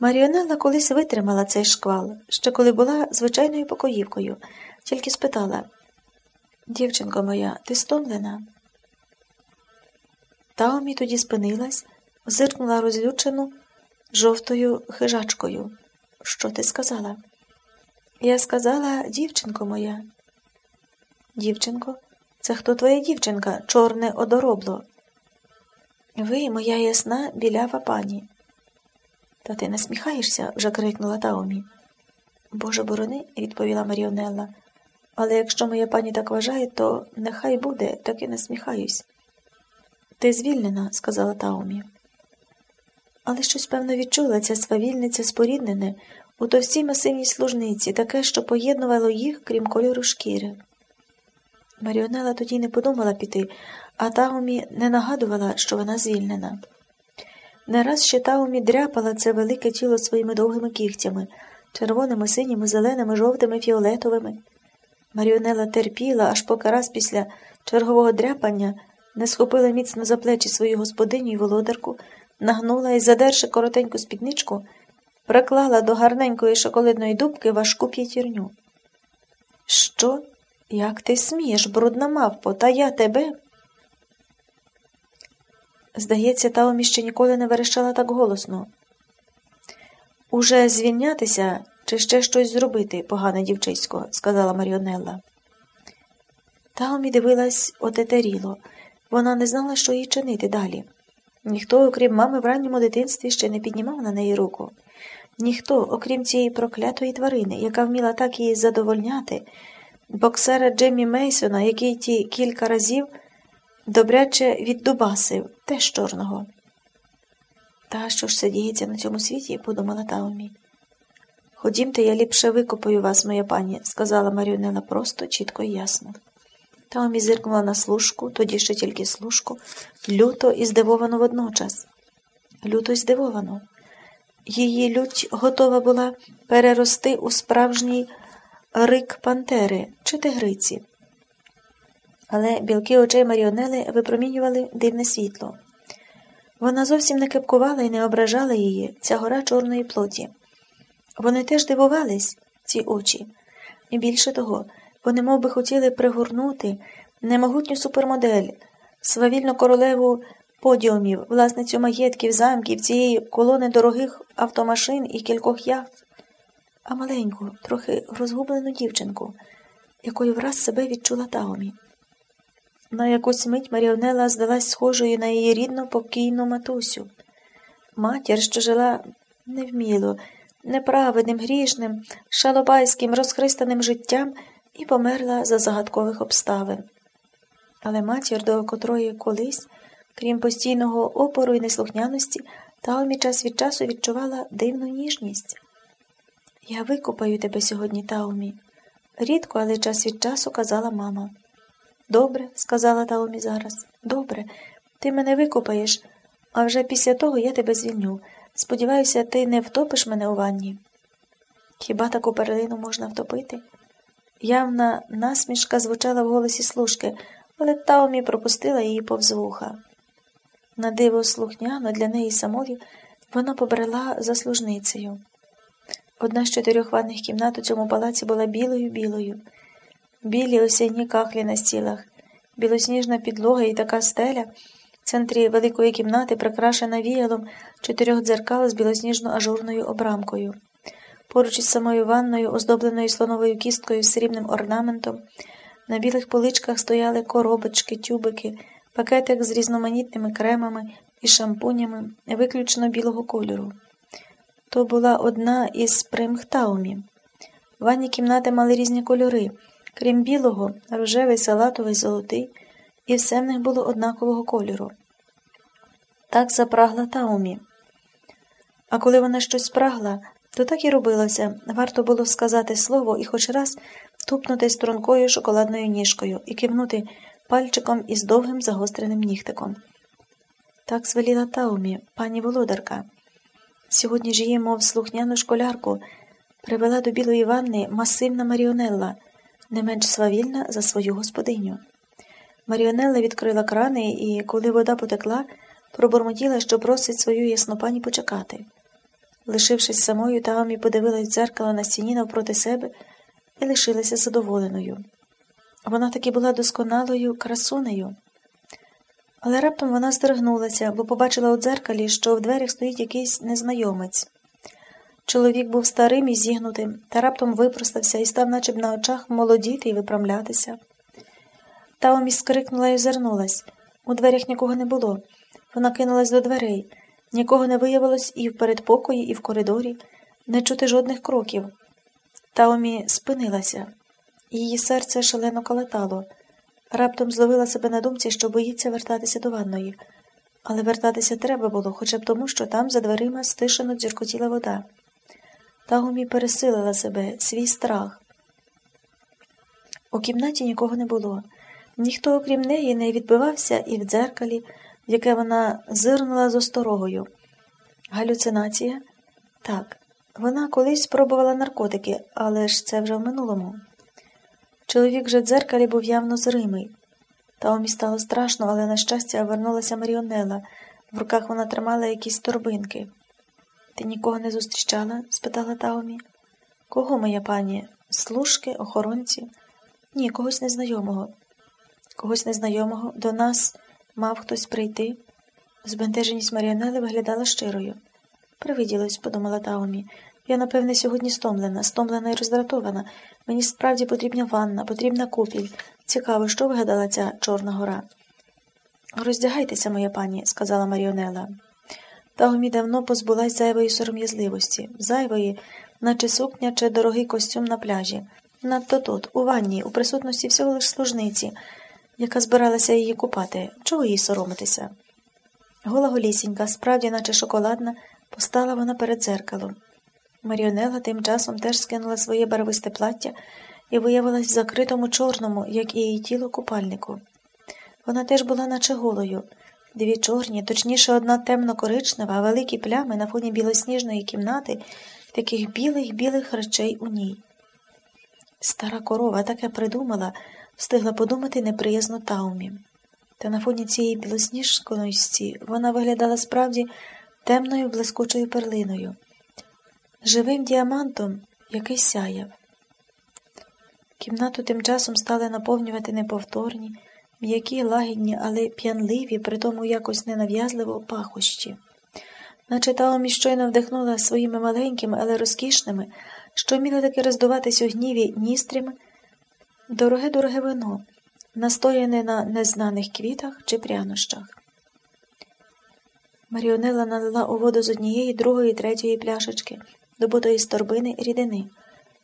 Маріонелла колись витримала цей шквал, ще коли була звичайною покоївкою, тільки спитала Дівчинко моя, ти стомлена? Таомі тоді спинилась, зиркнула розлючену жовтою хижачкою. Що ти сказала? Я сказала, дівчинко моя. Дівчинко, це хто твоя дівчинка, чорне одоробло? Ви, моя ясна білява пані. Та ти насміхаєшся? вже крикнула Таомі. Боже борони, відповіла Маріонелла. Але якщо моя пані так вважає, то нехай буде, так і насміхаюсь. Ти звільнена, сказала Таомі. Але щось, певно, відчула ця свавільниця споріднене у товстій масивній служниці, таке, що поєднувало їх, крім кольору шкіри. Маріонела тоді не подумала піти, а Таумі не нагадувала, що вона звільнена. Не раз ще Таумі дряпала це велике тіло своїми довгими кігтями, червоними, синіми, зеленими, жовтими, фіолетовими. Маріонела терпіла, аж поки раз після чергового дряпання не схопила міцно за плечі свою господиню й володарку, нагнула і, задерши коротеньку спідничку, приклала до гарненької шоколадної дубки важку п'ятірню. Що? Як ти смієш, брудна мавпо, та я тебе? Здається, Таомі ще ніколи не верещала так голосно. Уже звільнятися чи ще щось зробити, погане дівчисько, сказала Маріонелла. Таомі дивилась отетеріло. Вона не знала, що їй чинити далі. Ніхто, окрім мами, в ранньому дитинстві ще не піднімав на неї руку. Ніхто, окрім цієї проклятої тварини, яка вміла так її задовольняти, боксера Джеммі Мейсона, який ті кілька разів добряче віддубасив, теж чорного. Та що ж це діється на цьому світі, подумала Таумі. Ходімте, я ліпше викопаю вас, моя пані, сказала Маріонела просто, чітко і ясно. Таумі зиркнула на служку, тоді ще тільки служку, люто і здивовано водночас. Люто й здивовано. Її лють готова була перерости у справжній рик пантери чи тигриці. Але білки очей Маріонели випромінювали дивне світло. Вона зовсім не кепкувала і не ображала її, ця гора чорної плоті. Вони теж дивувались, ці очі, і більше того, вони мов би, хотіли пригорнути немогутню супермодель, свавільну королеву подіумів, власницю маєтків, замків, цієї колони дорогих автомашин і кількох яхт, а маленьку, трохи розгублену дівчинку, якою враз себе відчула Таомі. На якусь мить Маріонела здалась схожою на її рідну покійну матусю. Матір, що жила невміло, неправедним, грішним, шалобайським, розхристаним життям і померла за загадкових обставин. Але матір, до котрої колись, крім постійного опору і неслухняності, Таомі час від часу відчувала дивну ніжність. Я викупаю тебе сьогодні, Таумі. Рідко, але час від часу казала мама. Добре, сказала Таомі зараз. Добре, ти мене викупаєш, а вже після того я тебе звільню. Сподіваюся, ти не втопиш мене у ванні. Хіба таку перлину можна втопити? Явна насмішка звучала в голосі служки, але Таомі пропустила її повз вуха. На диво слухняно для неї самої вона побрела за служницею. Одна з чотирьох ванних кімнат у цьому палаці була білою білою, білі осінні кахлі на стілах, білосніжна підлога і така стеля в центрі великої кімнати прикрашена віялом чотирьох дзеркал з білосніжно ажурною обрамкою. Поруч із самою ванною, оздобленою слоновою кісткою з срібним орнаментом, на білих поличках стояли коробочки, тюбики, пакетик з різноманітними кремами і шампунями, виключно білого кольору. То була одна із примхтаумі. Ванні кімнати мали різні кольори, крім білого, рожевий, салатовий, золотий, і все в них було однакового кольору. Так запрагла таумі. А коли вона щось спрагла, то так і робилося. Варто було сказати слово і хоч раз тупнути стрункою шоколадною ніжкою і кивнути пальчиком із довгим загостреним нігтиком. Так звеліла Таумі, пані володарка. Сьогодні ж її, мов слухняну школярку, привела до білої ванни масивна Маріонелла, не менш свавільна за свою господиню. Маріонелла відкрила крани і, коли вода потекла, пробурмотіла, що просить свою яснопані почекати. Лишившись самою, Таомі подивилась дзеркало на стіні навпроти себе і лишилася задоволеною. Вона таки була досконалою красунею. Але раптом вона здригнулася, бо побачила у дзеркалі, що в дверях стоїть якийсь незнайомець. Чоловік був старим і зігнутим, та раптом випростався і став, наче б на очах, молодіти і виправлятися. Таомі скрикнула і озирнулась. У дверях нікого не було. Вона кинулась до дверей. Нікого не виявилось і в передпокої, і в коридорі, не чути жодних кроків. Таомі спинилася, її серце шалено калатало. Раптом зловила себе на думці, що боїться вертатися до ванної. Але вертатися треба було, хоча б тому, що там за дверима стишено дзюркотіла вода. Таомі пересилила себе, свій страх. У кімнаті нікого не було. Ніхто, окрім неї, не відбивався і в дзеркалі, в яке вона зирнула з осторогою. Галюцинація? Так, вона колись спробувала наркотики, але ж це вже в минулому. Чоловік же в дзеркалі був явно зримий. Таомі стало страшно, але, на щастя, вернулася Маріонела. В руках вона тримала якісь торбинки. Ти нікого не зустрічала? спитала Таомі. Кого, моя пані? Служки, охоронці? Ні, когось незнайомого. Когось незнайомого до нас мав хтось прийти. Збентеженість Маріонели виглядала щирою. Привиділось, подумала Таомі. Я, напевне, сьогодні стомлена, стомлена і роздратована. Мені справді потрібна ванна, потрібна купіль. Цікаво, що вигадала ця Чорна гора. Роздягайтеся, моя пані, сказала Маріонела. Таомі давно позбулась зайвої сором'язливості, зайвої, наче сукня чи дорогий костюм на пляжі. Надто тут, у ванні, у присутності всього лиш служниці, яка збиралася її купати. Чого їй соромитися? Гола голісінька, справді, наче шоколадна, постала вона перед дзеркалом. Маріонела тим часом теж скинула своє барвисте плаття і виявилась в закритому чорному, як і її тіло купальнику. Вона теж була наче голою. Дві чорні, точніше, одна темно-коричнева, великі плями на фоні білосніжної кімнати, таких білих білих речей у ній. Стара корова таке придумала, встигла подумати неприязно таумі. Та на фоні цієї білосніжконості вона виглядала справді темною блискучою перлиною, живим діамантом, який сяяв. Кімнату тим часом стали наповнювати неповторні, м'які, лагідні, але п'янливі, при тому якось ненав'язливо пахощі. Наче Таомі щойно вдихнула своїми маленькими, але розкішними, що вміли таки роздуватись у гніві ністрями, дороге дороге вино, настояне на незнаних квітах чи прянощах. Маріонела налила у воду з однієї, другої, третьої пляшечки, добутої з торбини рідини.